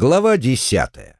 Глава десятая.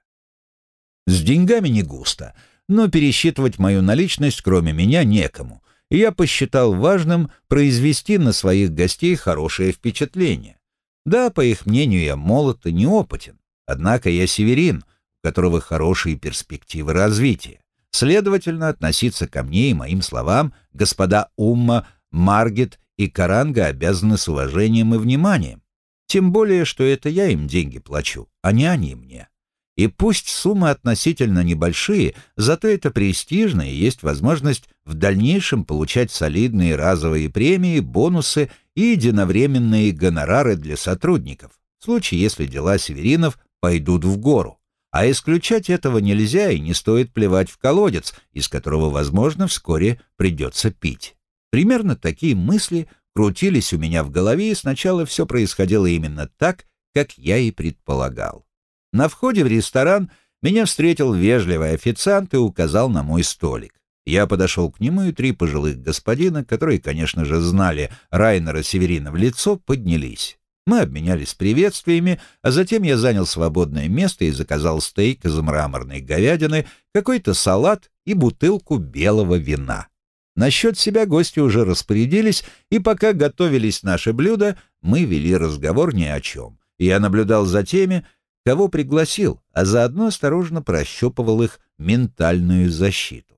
С деньгами не густо, но пересчитывать мою наличность кроме меня некому, и я посчитал важным произвести на своих гостей хорошее впечатление. Да, по их мнению, я молод и неопытен, однако я северин, у которого хорошие перспективы развития. Следовательно, относиться ко мне и моим словам господа Умма, Маргет и Каранга обязаны с уважением и вниманием. Тем более, что это я им деньги плачу, а не они мне. И пусть суммы относительно небольшие, зато это престижно и есть возможность в дальнейшем получать солидные разовые премии, бонусы и единовременные гонорары для сотрудников, в случае, если дела северинов пойдут в гору. А исключать этого нельзя и не стоит плевать в колодец, из которого, возможно, вскоре придется пить. Примерно такие мысли крутились у меня в голове, и сначала все происходило именно так, как я и предполагал. На входе в ресторан меня встретил вежливый официант и указал на мой столик. Я подошел к нему, и три пожилых господина, которые, конечно же, знали Райнера Северина в лицо, поднялись. Мы обменялись приветствиями, а затем я занял свободное место и заказал стейк из мраморной говядины, какой-то салат и бутылку белого вина. Насчет себя гости уже распорядились, и пока готовились наши блюда, мы вели разговор ни о чем. Я наблюдал за теми, кого пригласил, а заодно осторожно прощупывал их ментальную защиту.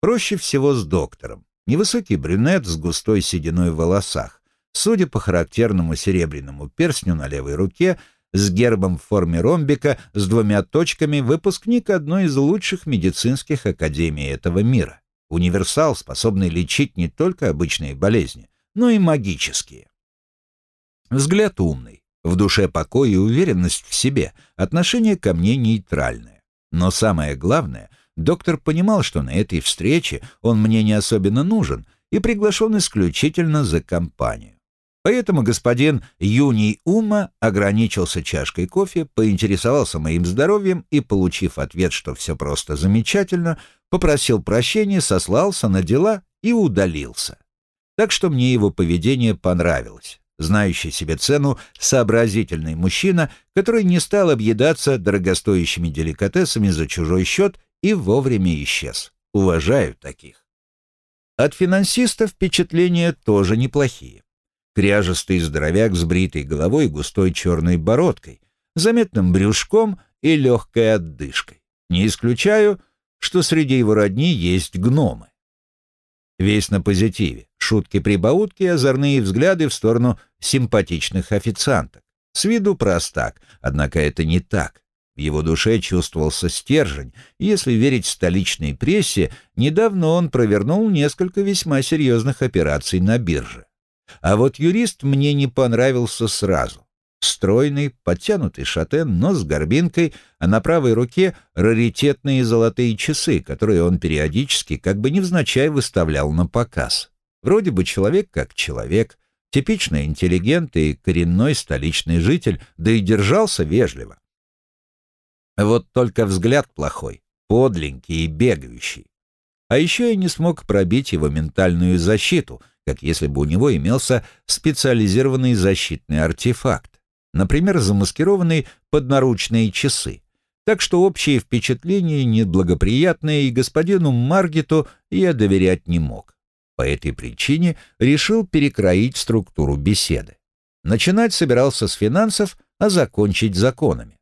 Проще всего с доктором. Невысокий брюнет с густой сединой в волосах. Судя по характерному серебряному перстню на левой руке, с гербом в форме ромбика, с двумя точками, выпускник одной из лучших медицинских академий этого мира. Универсал, способный лечить не только обычные болезни, но и магические. Взгляд умный, в душе покой и уверенность в себе, отношение ко мне нейтральное. Но самое главное, доктор понимал, что на этой встрече он мне не особенно нужен и приглашен исключительно за компанию. Поэтому господин Юний Ума ограничился чашкой кофе, поинтересовался моим здоровьем и, получив ответ, что все просто замечательно, попросил прощения, сослался на дела и удалился. Так что мне его поведение понравилось. Знающий себе цену, сообразительный мужчина, который не стал объедаться дорогостоящими деликатесами за чужой счет и вовремя исчез. Уважаю таких. От финансиста впечатления тоже неплохие кряжестый здоровяк с бритой головой и густой черной бородкой, заметным брюшком и легкой отдышкой. Не исключаю, что среди его родни есть гномы. Весь на позитиве, шутки-прибаутки озорные взгляды в сторону симпатичных официанток. С виду простак, однако это не так. В его душе чувствовался стержень, и, если верить столичной прессе, недавно он провернул несколько весьма серьезных операций на бирже. А вот юрист мне не понравился сразу. Стройный, подтянутый шатен, но с горбинкой, а на правой руке раритетные золотые часы, которые он периодически как бы невзначай выставлял на показ. Вроде бы человек как человек, типичный интеллигент и коренной столичный житель, да и держался вежливо. Вот только взгляд плохой, подленький и бегающий. А еще я не смог пробить его ментальную защиту — как если бы у него имелся специализированный защитный артефакт, например, замаскированные поднаручные часы. Так что общее впечатление неблагоприятное, и господину Маргету я доверять не мог. По этой причине решил перекроить структуру беседы. Начинать собирался с финансов, а закончить законами.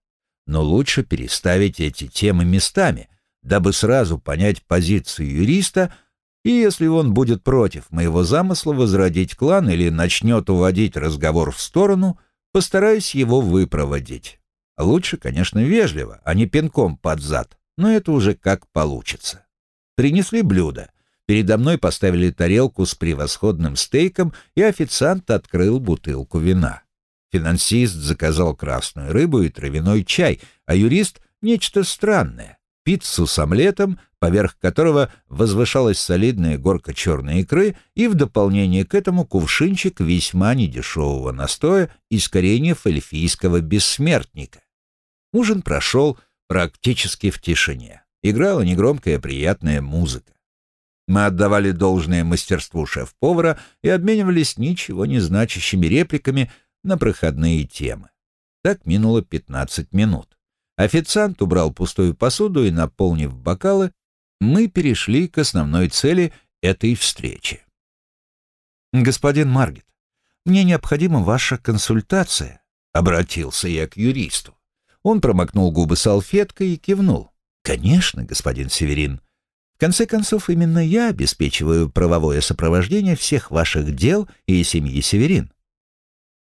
Но лучше переставить эти темы местами, дабы сразу понять позицию юриста – и если он будет против моего замысла возродить клан или начнет уводить разговор в сторону, постараюсь его выпроводить. Лучше, конечно, вежливо, а не пинком под зад, но это уже как получится. Принесли блюдо. Передо мной поставили тарелку с превосходным стейком, и официант открыл бутылку вина. Финансист заказал красную рыбу и травяной чай, а юрист — нечто странное пиццу с омлетом, поверх которого возвышалась солидная горка черной икры и в дополнение к этому кувшинчик весьма недешевого настоя из кореньев эльфийского бессмертника. Ужин прошел практически в тишине. Играла негромкая приятная музыка. Мы отдавали должное мастерству шеф-повара и обменивались ничего не значащими репликами на проходные темы. Так минуло 15 минут. Официант убрал пустую посуду и, наполнив бокалы, мы перешли к основной цели этой встречи. «Господин Маргет, мне необходима ваша консультация», — обратился я к юристу. Он промокнул губы салфеткой и кивнул. «Конечно, господин Северин. В конце концов, именно я обеспечиваю правовое сопровождение всех ваших дел и семьи Северин.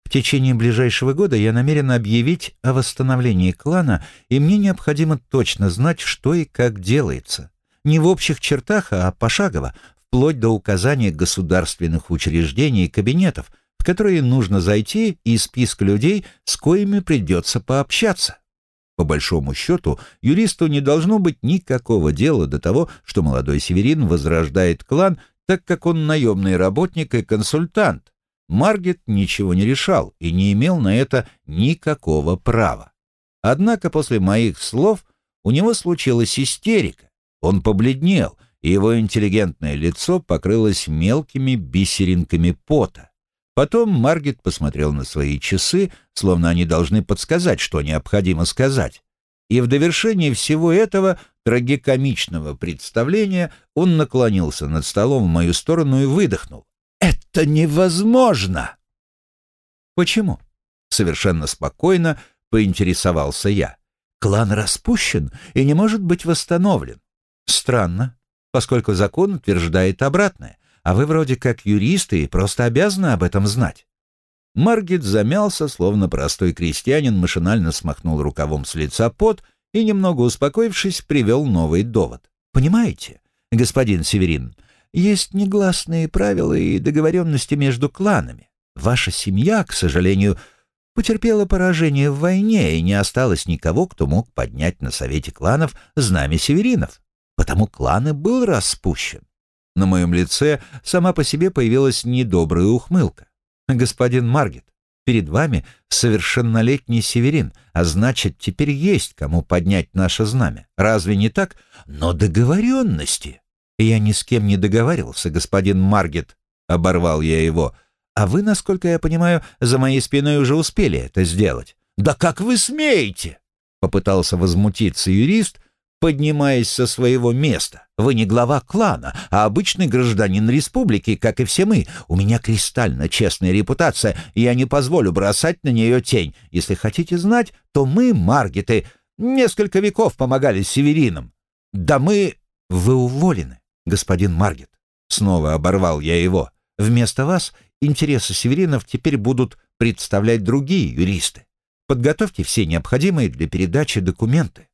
В течение ближайшего года я намерен объявить о восстановлении клана, и мне необходимо точно знать, что и как делается. Не в общих чертах, а пошагово, вплоть до указания государственных учреждений и кабинетов, в которые нужно зайти, и списка людей, с коими придется пообщаться. По большому счету, юристу не должно быть никакого дела до того, что молодой северин возрождает клан, так как он наемный работник и консультант. Маргет ничего не решал и не имел на это никакого права. Однако после моих слов у него случилась истерика. Он побледнел, и его интеллигентное лицо покрылось мелкими бисеринками пота. Потом Маргет посмотрел на свои часы, словно они должны подсказать, что необходимо сказать. И в довершении всего этого трагикомичного представления он наклонился над столом в мою сторону и выдохнул. «Это невозможно!» «Почему?» — совершенно спокойно поинтересовался я. «Клан распущен и не может быть восстановлен. Странно, поскольку закон утверждает обратное, а вы вроде как юристы и просто обязаны об этом знать». Маргет замялся, словно простой крестьянин машинально смахнул рукавом с лица пот и, немного успокоившись, привел новый довод. «Понимаете, господин Северин, есть негласные правила и договоренности между кланами. Ваша семья, к сожалению, потерпела поражение в войне, и не осталось никого, кто мог поднять на совете кланов знамя северинов. Потому клан и был распущен. На моем лице сама по себе появилась недобрая ухмылка. «Господин Маргет, перед вами совершеннолетний северин, а значит, теперь есть кому поднять наше знамя. Разве не так? Но договоренности!» «Я ни с кем не договаривался, господин Маргет», — оборвал я его. «А вы, насколько я понимаю, за моей спиной уже успели это сделать». «Да как вы смеете?» — попытался возмутиться юрист, поднимаясь со своего места. «Вы не глава клана, а обычный гражданин республики, как и все мы. У меня кристально честная репутация, и я не позволю бросать на нее тень. Если хотите знать, то мы, Маргеты, несколько веков помогали северинам. Да мы... Вы уволены господин Маргет. Снова оборвал я его. Вместо вас интересы северинов теперь будут представлять другие юристы. Подготовьте все необходимые для передачи документы.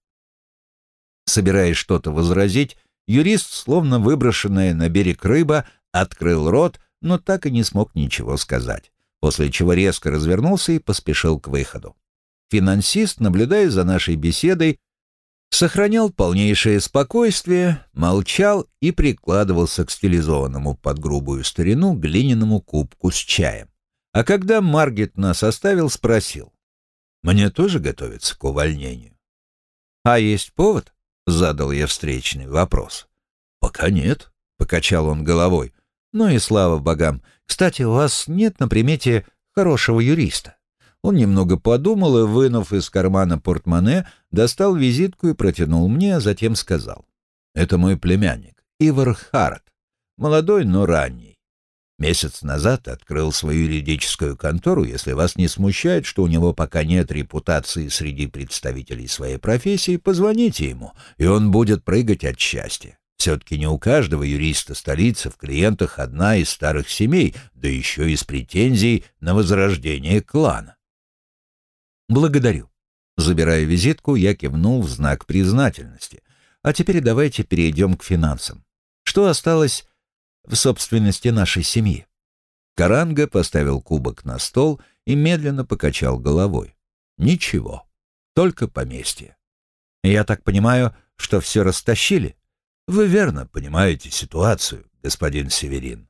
Собираясь что-то возразить, юрист, словно выброшенная на берег рыба, открыл рот, но так и не смог ничего сказать, после чего резко развернулся и поспешил к выходу. Финансист, наблюдая за нашей беседой, сохранял полнейшее спокойствие, молчал и прикладывался к стилизованному под грубую старину глиняному кубку с чаем. А когда Маргет нас оставил, спросил. «Мне тоже готовиться к увольнению?» «А есть повод?» — задал я встречный вопрос. «Пока нет», — покачал он головой. «Ну и слава богам. Кстати, у вас нет на примете хорошего юриста?» Он немного подумал и, вынув из кармана портмоне, достал визитку и протянул мне, а затем сказал. «Это мой племянник, Ивар Харат. Молодой, но ранний. Месяц назад открыл свою юридическую контору, если вас не смущает, что у него пока нет репутации среди представителей своей профессии, позвоните ему, и он будет прыгать от счастья. Все-таки не у каждого юриста столицы в клиентах одна из старых семей, да еще и с претензией на возрождение клана. «Благодарю». Забирая визитку, я кивнул в знак признательности. А теперь давайте перейдем к финансам. Что осталось в собственности нашей семьи? Каранга поставил кубок на стол и медленно покачал головой. Ничего, только поместье. Я так понимаю, что все растащили? Вы верно понимаете ситуацию, господин Северин.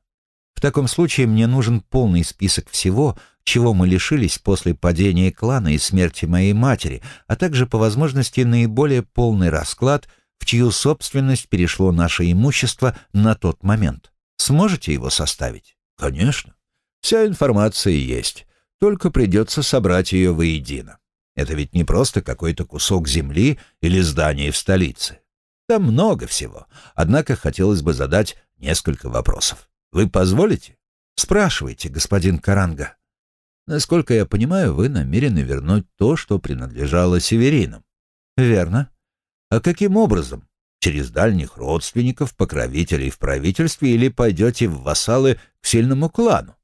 В таком случае мне нужен полный список всего, чего мы лишились после падения клана и смерти моей матери, а также по возможности наиболее полный расклад, в чью собственность перешло наше имущество на тот момент. Сможете его составить? Конечно. Вся информация есть, только придется собрать ее воедино. Это ведь не просто какой-то кусок земли или здание в столице. Там много всего. Однако хотелось бы задать несколько вопросов. Вы позволите? Спрашивайте, господин Каранга. Насколько я понимаю, вы намерены вернуть то, что принадлежало северинам. Верно. А каким образом? Через дальних родственников, покровителей в правительстве или пойдете в вассалы к сильному клану?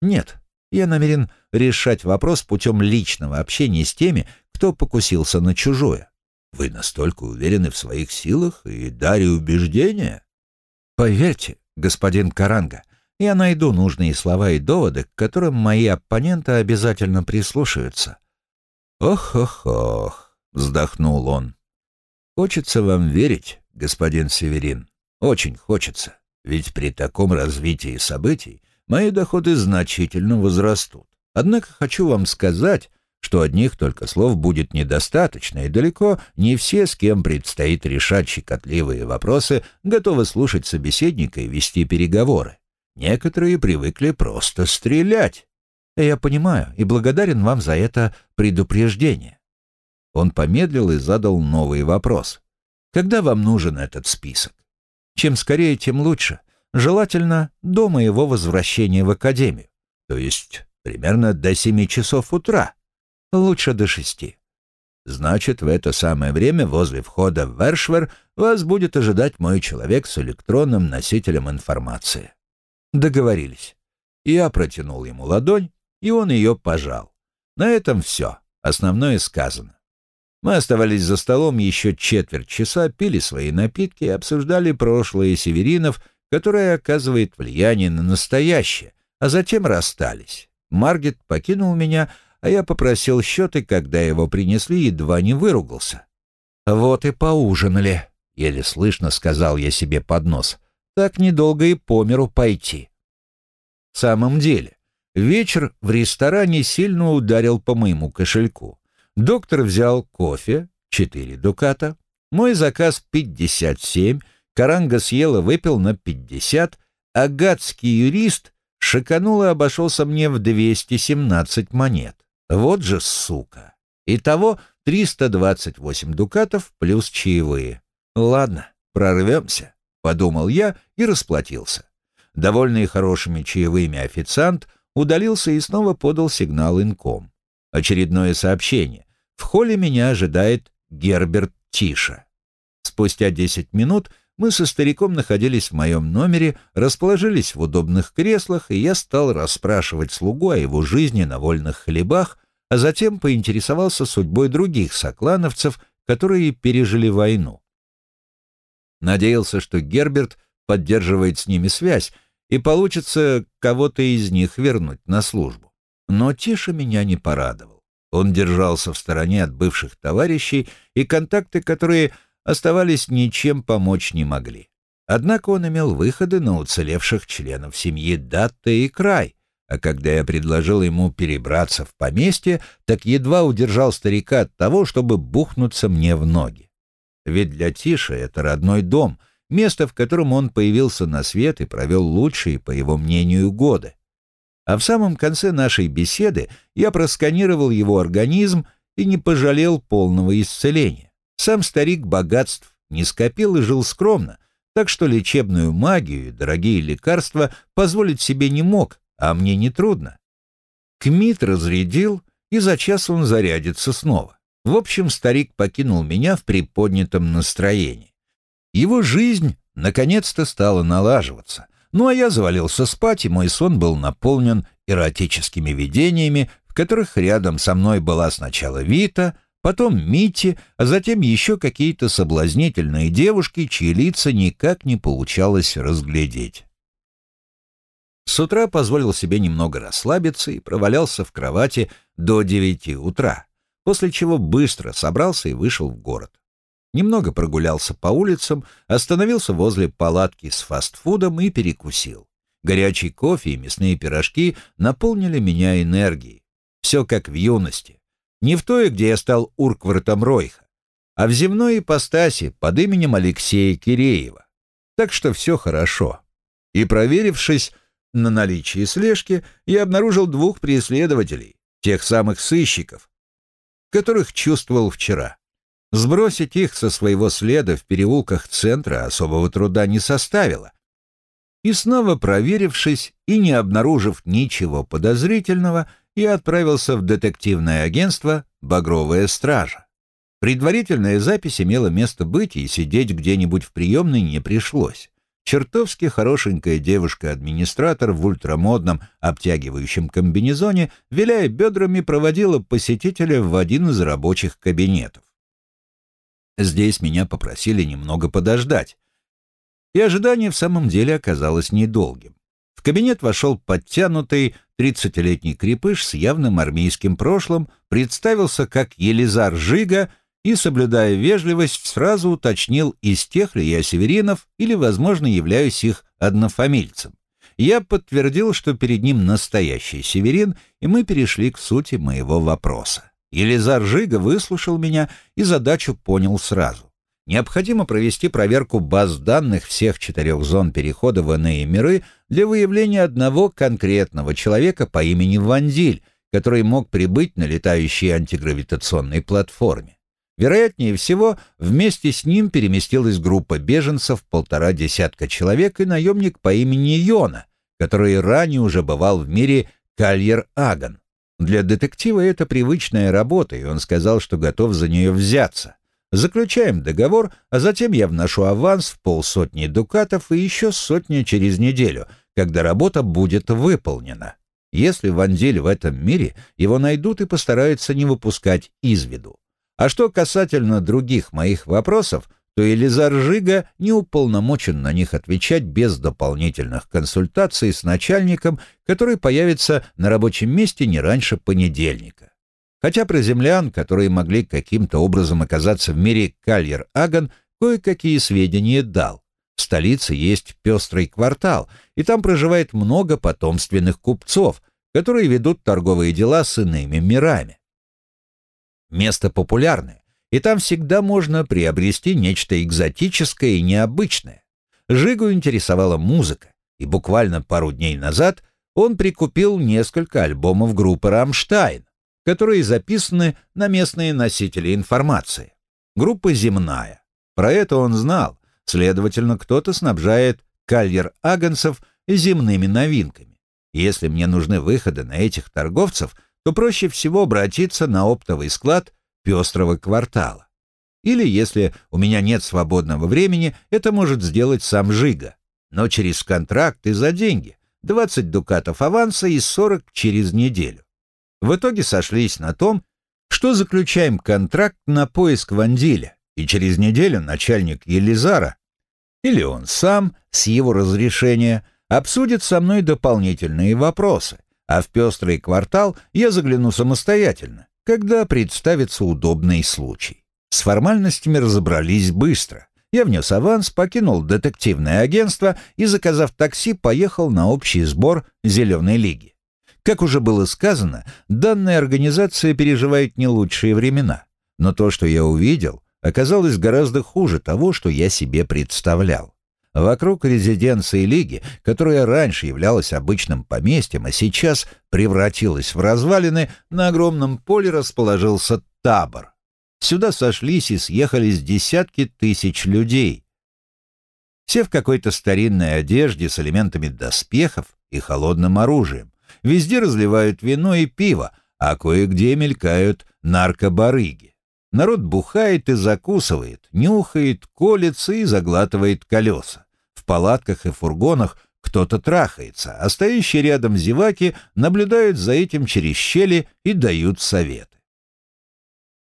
Нет, я намерен решать вопрос путем личного общения с теми, кто покусился на чужое. Вы настолько уверены в своих силах и даре убеждения? Поверьте, господин Каранга, я найду нужные слова и доводы, к которым мои оппоненты обязательно прислушаются. «Ох-ох-ох», — вздохнул он. «Хочется вам верить, господин Северин, очень хочется, ведь при таком развитии событий мои доходы значительно возрастут. Однако хочу вам сказать, что одних только слов будет недостаточно, и далеко не все, с кем предстоит решать щекотливые вопросы, готовы слушать собеседника и вести переговоры. Некоторые привыкли просто стрелять. Я понимаю и благодарен вам за это предупреждение. Он помедлил и задал новый вопрос. Когда вам нужен этот список? Чем скорее, тем лучше. Желательно до моего возвращения в академию. То есть примерно до семи часов утра. Лучше до шести. Значит, в это самое время возле входа в Вершвер вас будет ожидать мой человек с электронным носителем информации. Договорились. Я протянул ему ладонь, и он ее пожал. На этом все. Основное сказано. Мы оставались за столом еще четверть часа, пили свои напитки и обсуждали прошлое северинов, которое оказывает влияние на настоящее, а затем расстались. Маргет покинул меня, а я попросил счеты, когда его принесли, едва не выругался. «Вот и поужинали», — еле слышно сказал я себе под нос так недолго и по миру пойти. В самом деле, вечер в ресторане сильно ударил по моему кошельку. Доктор взял кофе, 4 дуката, мой заказ 57, Каранга съел и выпил на 50, а гадский юрист шиканул и обошелся мне в 217 монет. Вот же сука! Итого 328 дукатов плюс чаевые. Ладно, прорвемся. — подумал я и расплатился. Довольный хорошими чаевыми официант удалился и снова подал сигнал инком. Очередное сообщение. В холле меня ожидает Герберт Тиша. Спустя десять минут мы со стариком находились в моем номере, расположились в удобных креслах, и я стал расспрашивать слугу о его жизни на вольных хлебах, а затем поинтересовался судьбой других соклановцев, которые пережили войну. Надеялся, что Герберт поддерживает с ними связь, и получится кого-то из них вернуть на службу. Но Тиша меня не порадовал. Он держался в стороне от бывших товарищей, и контакты, которые оставались, ничем помочь не могли. Однако он имел выходы на уцелевших членов семьи Датта и Край, а когда я предложил ему перебраться в поместье, так едва удержал старика от того, чтобы бухнуться мне в ноги. Ведь для Тиши это родной дом, место, в котором он появился на свет и провел лучшие, по его мнению, годы. А в самом конце нашей беседы я просканировал его организм и не пожалел полного исцеления. Сам старик богатств не скопил и жил скромно, так что лечебную магию и дорогие лекарства позволить себе не мог, а мне нетрудно. Кмит разрядил, и за час он зарядится снова. В общем, старик покинул меня в приподнятом настроении. Его жизнь наконец-то стала налаживаться. Ну а я завалился спать, и мой сон был наполнен эротическими видениями, в которых рядом со мной была сначала Вита, потом Мити, а затем еще какие-то соблазнительные девушки, чьи лица никак не получалось разглядеть. С утра позволил себе немного расслабиться и провалялся в кровати до девяти утра после чего быстро собрался и вышел в город. Немного прогулялся по улицам, остановился возле палатки с фастфудом и перекусил. Горячий кофе и мясные пирожки наполнили меня энергией. Все как в юности. Не в той, где я стал Урквартом Ройха, а в земной ипостаси под именем Алексея Киреева. Так что все хорошо. И проверившись на наличие слежки, я обнаружил двух преследователей, тех самых сыщиков, которых чувствовал вчера. Сбросить их со своего следа в переулках центра особого труда не составило. И снова проверившись и не обнаружив ничего подозрительного, я отправился в детективное агентство «Багровая стража». Предварительная запись имела место быть, и сидеть где-нибудь в приемной не пришлось. Чертовски хорошенькая девушка-администратор в ультрамодном обтягивающем комбинезоне, виляя бедрами, проводила посетителя в один из рабочих кабинетов. Здесь меня попросили немного подождать, и ожидание в самом деле оказалось недолгим. В кабинет вошел подтянутый тридцатилетний крепыш с явным армейским прошлым, представился как Елизар Жига и, соблюдая вежливость, сразу уточнил, из тех ли я северинов или, возможно, являюсь их однофамильцем. Я подтвердил, что перед ним настоящий северин, и мы перешли к сути моего вопроса. Елизар Жига выслушал меня и задачу понял сразу. Необходимо провести проверку баз данных всех четырех зон перехода в иные миры для выявления одного конкретного человека по имени Вандиль, который мог прибыть на летающей антигравитационной платформе. Вероятнее всего, вместе с ним переместилась группа беженцев, полтора десятка человек и наемник по имени Йона, который ранее уже бывал в мире Кальер-Аган. Для детектива это привычная работа, и он сказал, что готов за нее взяться. Заключаем договор, а затем я вношу аванс в полсотни дукатов и еще сотни через неделю, когда работа будет выполнена. Если Вандель в этом мире, его найдут и постараются не выпускать из виду. А что касательно других моих вопросов, то Елизар Жига не уполномочен на них отвечать без дополнительных консультаций с начальником, который появится на рабочем месте не раньше понедельника. Хотя про землян, которые могли каким-то образом оказаться в мире Кальер-Аган, кое-какие сведения дал. В столице есть пестрый квартал, и там проживает много потомственных купцов, которые ведут торговые дела с иными мирами. Место популярное, и там всегда можно приобрести нечто экзотическое и необычное. Жигу интересовала музыка, и буквально пару дней назад он прикупил несколько альбомов группы «Рамштайн», которые записаны на местные носители информации. Группа земная. Про это он знал, следовательно, кто-то снабжает кальер-агенцев земными новинками. Если мне нужны выходы на этих торговцев – то проще всего обратиться на оптовый склад пестрого квартала. Или, если у меня нет свободного времени, это может сделать сам Жига, но через контракт и за деньги. 20 дукатов аванса и 40 через неделю. В итоге сошлись на том, что заключаем контракт на поиск Вандиля, и через неделю начальник Елизара, или он сам, с его разрешения, обсудит со мной дополнительные вопросы, а в пестрый квартал я загляну самостоятельно, когда представится удобный случай. С формальностями разобрались быстро. Я внес аванс, покинул детективное агентство и, заказав такси, поехал на общий сбор «Зеленой лиги». Как уже было сказано, данная организация переживает не лучшие времена. Но то, что я увидел, оказалось гораздо хуже того, что я себе представлял. Вокруг резиденции Лиги, которая раньше являлась обычным поместьем, а сейчас превратилась в развалины, на огромном поле расположился табор. Сюда сошлись и съехались десятки тысяч людей. Все в какой-то старинной одежде с элементами доспехов и холодным оружием. Везде разливают вино и пиво, а кое-где мелькают наркобарыги. Народ бухает и закусывает, нюхает, колется и заглатывает колеса палатках и фургонах кто-то трахается, а стоящие рядом зеваки наблюдают за этим через щели и дают советы.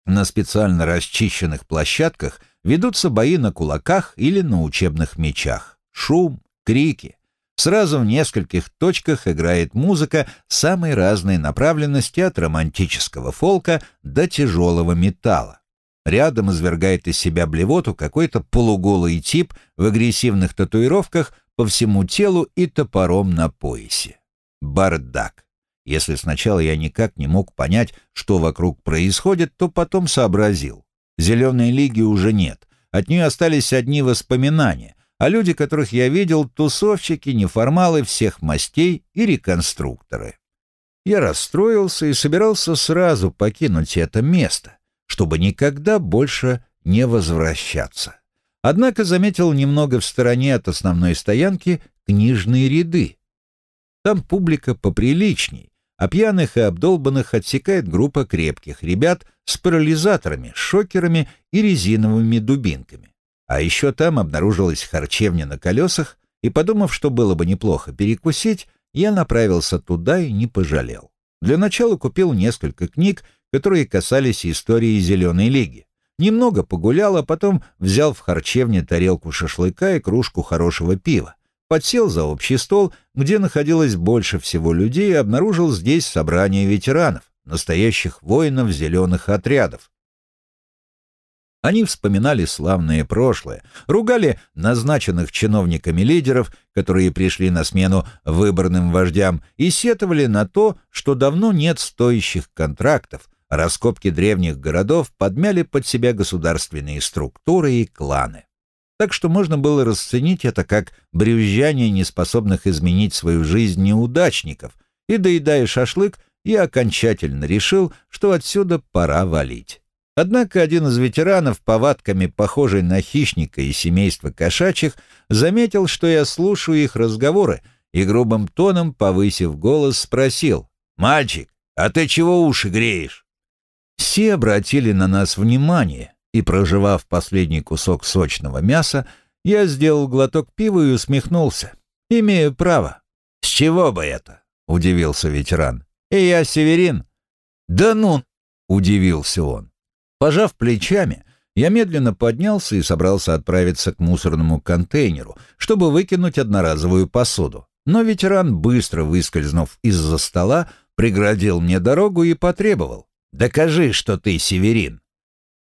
На специально расчищенных площадках ведутся бои на кулаках или на учебных мечах. Шум, крики. Сразу в нескольких точках играет музыка самой разной направленности от романтического фолка до тяжелого металла. Рядом извергает из себя блевоту какой-то полуголый тип в агрессивных татуировках по всему телу и топором на поясе. Бардак. Если сначала я никак не мог понять, что вокруг происходит, то потом сообразил. Зеленой лиги уже нет. От нее остались одни воспоминания, а люди, которых я видел, тусовщики, неформалы всех мастей и реконструкторы. Я расстроился и собирался сразу покинуть это место, чтобы никогда больше не возвращаться. Однако заметил немного в стороне от основной стоянки книжные ряды. Там публика поприличней, а пьяных и обдолбанных отсекает группа крепких ребят с парализаторами, шокерами и резиновыми дубинками. А еще там обнаружилась харчевня на колесах, и, подумав, что было бы неплохо перекусить, я направился туда и не пожалел. Для начала купил несколько книг, которые касались истории Зеленой Лиги. Немного погулял, а потом взял в харчевне тарелку шашлыка и кружку хорошего пива. Подсел за общий стол, где находилось больше всего людей, и обнаружил здесь собрание ветеранов, настоящих воинов зеленых отрядов. Они вспоминали славное прошлое, ругали назначенных чиновниками лидеров, которые пришли на смену выборным вождям, и сетовали на то, что давно нет стоящих контрактов, раскопки древних городов подмяли под себя государственные структуры и кланы. Так что можно было расценить это как брюзжание неспособных изменить свою жизнь неудачников, и, доедая шашлык, я окончательно решил, что отсюда пора валить. Однако один из ветеранов, повадками похожий на хищника и семейство кошачьих, заметил, что я слушаю их разговоры, и грубым тоном, повысив голос, спросил, «Мальчик, а ты чего уши греешь?» Все обратили на нас внимание, и, проживав последний кусок сочного мяса, я сделал глоток пива и усмехнулся. «Имею право». «С чего бы это?» — удивился ветеран. «И я Северин». «Да ну!» — удивился он. Пожав плечами, я медленно поднялся и собрался отправиться к мусорному контейнеру, чтобы выкинуть одноразовую посуду. Но ветеран, быстро выскользнув из-за стола, преградил мне дорогу и потребовал. «Докажи, что ты северин».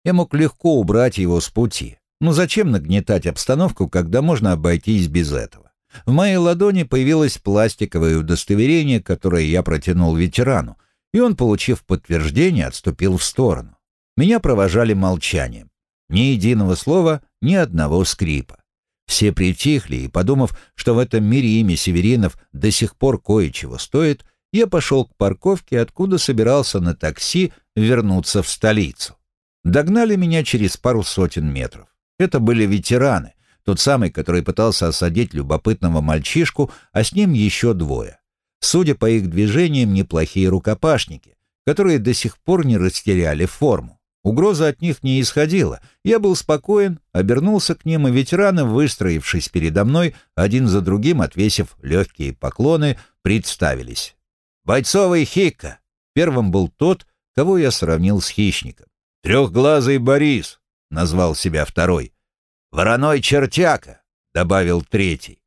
Я мог легко убрать его с пути. Но зачем нагнетать обстановку, когда можно обойтись без этого? В моей ладони появилось пластиковое удостоверение, которое я протянул ветерану, и он, получив подтверждение, отступил в сторону. Меня провожали молчанием. Ни единого слова, ни одного скрипа. Все притихли, и, подумав, что в этом мире имя Северинов до сих пор кое-чего стоит, я пошел к парковке, откуда собирался на такси вернуться в столицу. Догнали меня через пару сотен метров. Это были ветераны, тот самый, который пытался осадить любопытного мальчишку, а с ним еще двое. Судя по их движениям, неплохие рукопашники, которые до сих пор не растеряли форму. Угроза от них не исходила. Я был спокоен, обернулся к ним, и ветераны, выстроившись передо мной, один за другим, отвесив легкие поклоны, представились. «Бойцовый Хикка!» Первым был тот, кого я сравнил с хищником. «Трехглазый Борис!» — назвал себя второй. «Вороной чертяка!» — добавил третий.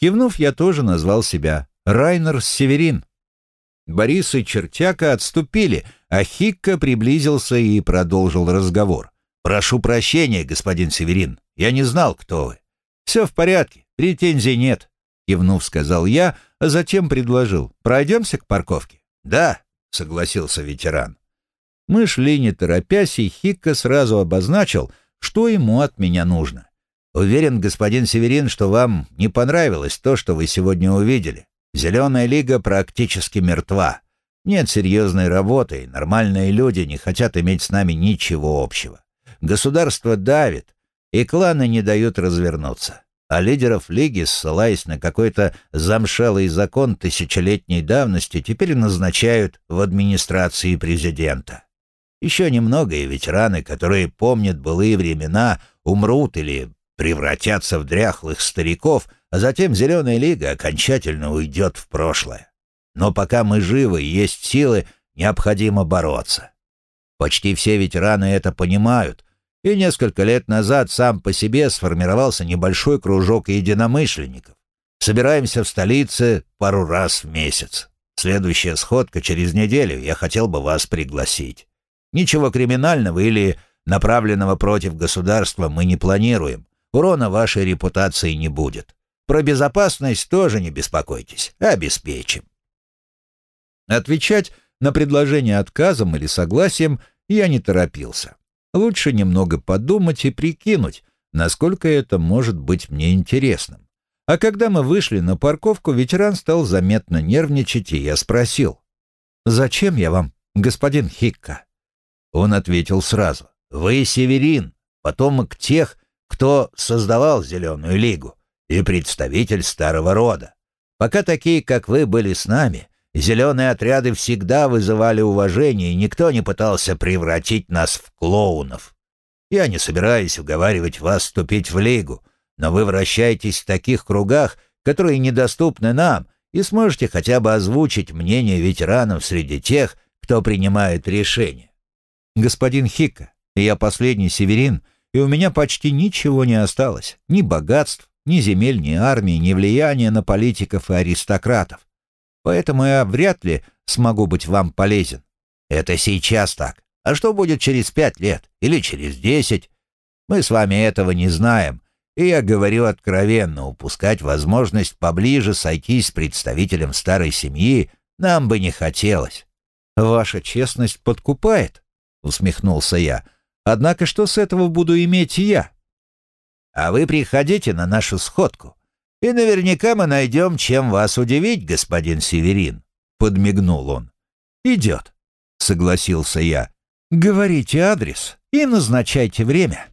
Кивнув, я тоже назвал себя Райнер Северин. Борис и Чертяка отступили, а Хикка приблизился и продолжил разговор. «Прошу прощения, господин Северин, я не знал, кто вы». «Все в порядке, претензий нет», — кивнув, сказал я, затем предложил. «Пройдемся к парковке?» «Да», — согласился ветеран. Мы шли не торопясь, и Хикка сразу обозначил, что ему от меня нужно. «Уверен, господин Северин, что вам не понравилось то, что вы сегодня увидели. Зеленая лига практически мертва. Нет серьезной работы, и нормальные люди не хотят иметь с нами ничего общего. Государство давит, и кланы не дают развернуться. А лидеров лиги, ссылаясь на какой-то замшелый закон тысячелетней давности, теперь назначают в администрации президента. Еще немного, и ветераны, которые помнят былые времена, умрут или превратятся в дряхлых стариков — а затем Зеленая Лига окончательно уйдет в прошлое. Но пока мы живы и есть силы, необходимо бороться. Почти все ветераны это понимают, и несколько лет назад сам по себе сформировался небольшой кружок единомышленников. Собираемся в столице пару раз в месяц. Следующая сходка через неделю, я хотел бы вас пригласить. Ничего криминального или направленного против государства мы не планируем. Урона вашей репутации не будет. Про безопасность тоже не беспокойтесь, обеспечим. Отвечать на предложение отказом или согласием я не торопился. Лучше немного подумать и прикинуть, насколько это может быть мне интересным. А когда мы вышли на парковку, ветеран стал заметно нервничать, и я спросил. «Зачем я вам, господин Хикка?» Он ответил сразу. «Вы Северин, потомок тех, кто создавал Зеленую Лигу, и представитель старого рода. Пока такие, как вы, были с нами, зеленые отряды всегда вызывали уважение, и никто не пытался превратить нас в клоунов. Я не собираюсь уговаривать вас вступить в Лигу, но вы вращаетесь в таких кругах, которые недоступны нам, и сможете хотя бы озвучить мнение ветеранов среди тех, кто принимает решения. Господин Хика, я последний северин, и у меня почти ничего не осталось, ни богатств, ни земель, ни армии, ни влияния на политиков и аристократов. Поэтому я вряд ли смогу быть вам полезен. Это сейчас так. А что будет через пять лет или через десять? Мы с вами этого не знаем, и я говорю откровенно, упускать возможность поближе сойтись с представителем старой семьи нам бы не хотелось. Ваша честность подкупает, усмехнулся я. Однако что с этого буду иметь я? А вы приходите на нашу сходку, и наверняка мы найдем, чем вас удивить, господин Северин», — подмигнул он. «Идет», — согласился я. «Говорите адрес и назначайте время».